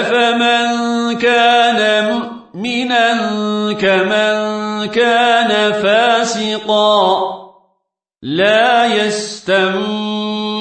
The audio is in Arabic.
أفمن كان مؤمنا كمن كان فاسقا لا يستمون